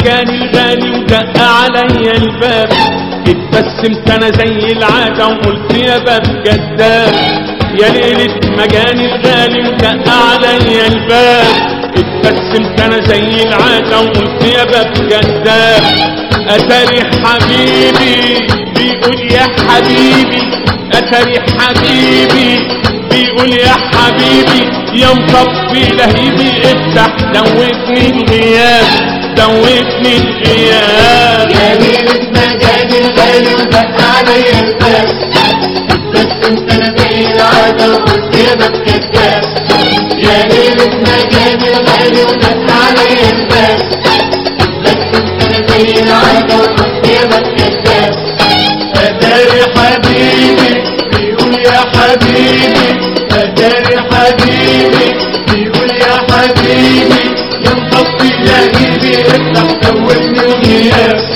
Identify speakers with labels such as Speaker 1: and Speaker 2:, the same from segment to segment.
Speaker 1: مجاني الغالي ودق عليا الباب. اتبسمت أنا زي العادة وقلت يا باب جداب. يا ليلة مجاني الغالي ودق عليا الباب. اتبسمت أنا زي العادة وقلت يا باب جداب. اتاري حبيبي بيقول يا حبيبي. اتاري حبيبي بيقول يا حبيبي. يا مطفي لهيبي افتح دوتني الغياب. الغياب
Speaker 2: يا ليلة مجاني الغالي ودق عليا الباب بس انت وقلت يا باب كذاب مجاني الغالي ودق عليا الباب بس انت وقلت يا باب كذاب اتاري حبيبي بيقول يا حبيبي. الغياب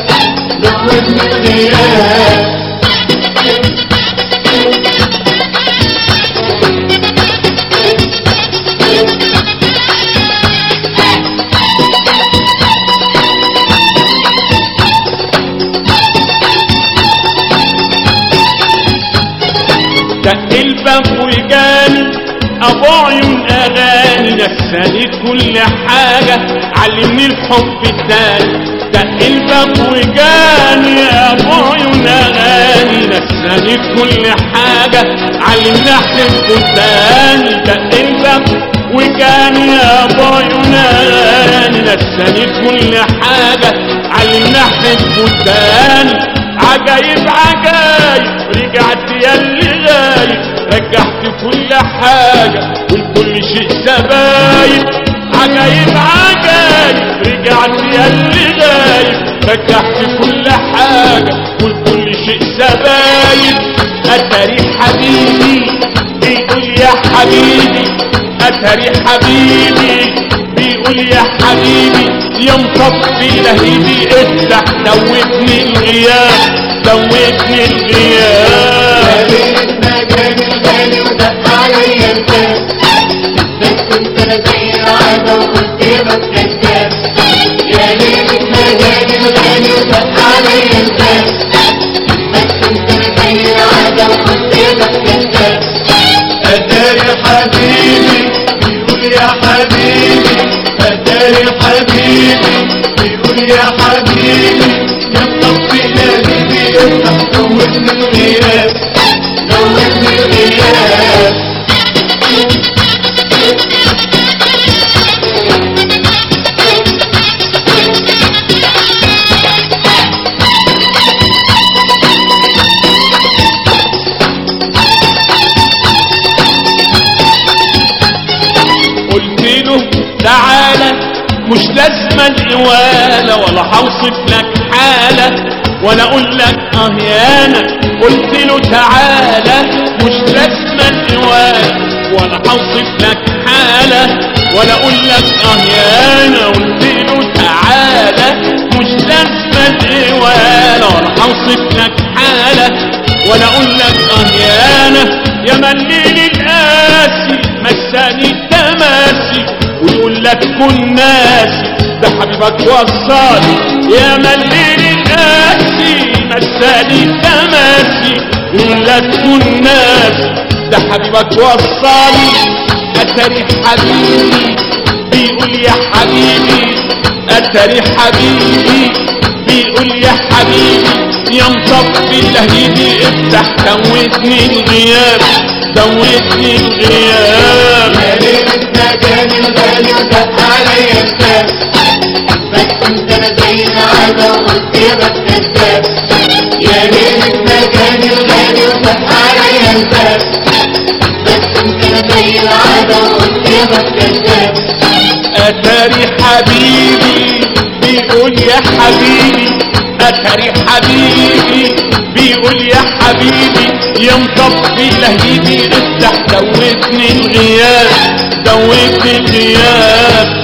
Speaker 1: الباب وجاني ابو عيون اغاني نساني كل حاجة علمني الحب التاني الباب وجاني ابو عيون اغاني نساني كل حاجة. علمني احب التاني دق الباب وجاني ابو عيون اغاني نساني كل حاجة. علمني احب التاني عجايب عجايب. رجعت يا اللي غايب. رجعت كل حاجة. والكل شيء سبايب. عجايب عجايب. رجعت يا اللي غايب رجعت كل حاجة والكل شيء سبايب أتاري حبيبي بيقول يا حبيبي أتاري حبيبي بيقول يا حبيبي يا مطفي لهيبي افتح دوتني الغياب دوتني الغياب.
Speaker 2: ليلة مجاني الغالي ودق عليا الباب بس انت أنا زي العادة حبيبي بيقول يا حبيبي يا مطفي
Speaker 1: قلت الإوالة ولا هوصف لك حالة ولا أقول لك آه يانا قلت له تعالى مش لازمة الإوالة ولا هوصف لك حالة ولا أقول لك آه يانا قلت له تعالى مش لازمة الإوالة ولا هوصف لك حالة ولا أقول لك آه يانا يا مليل القاسي مساني التماسي ويقول لك كن ناسي ده وصاني يا مليل القاسي مساني التماسي. ويقول لك كن ناسي. ده حبيبك وصاني اتاري حبيبي. بيقول يا حبيبي. اتاري حبيبي. بيقول يا حبيبي. يا مطفي لهيبي افتح دوتني الغياب. دوتني الغياب.
Speaker 2: يا ليلة مجاني الغالي ودق عليا الباب
Speaker 1: اتاري حبيبي بيقول يا حبيبي اتاري حبيبي بيقول يا حبيبي يا مطفي لهيبي افتح دوتني الغياب دوتني الغياب.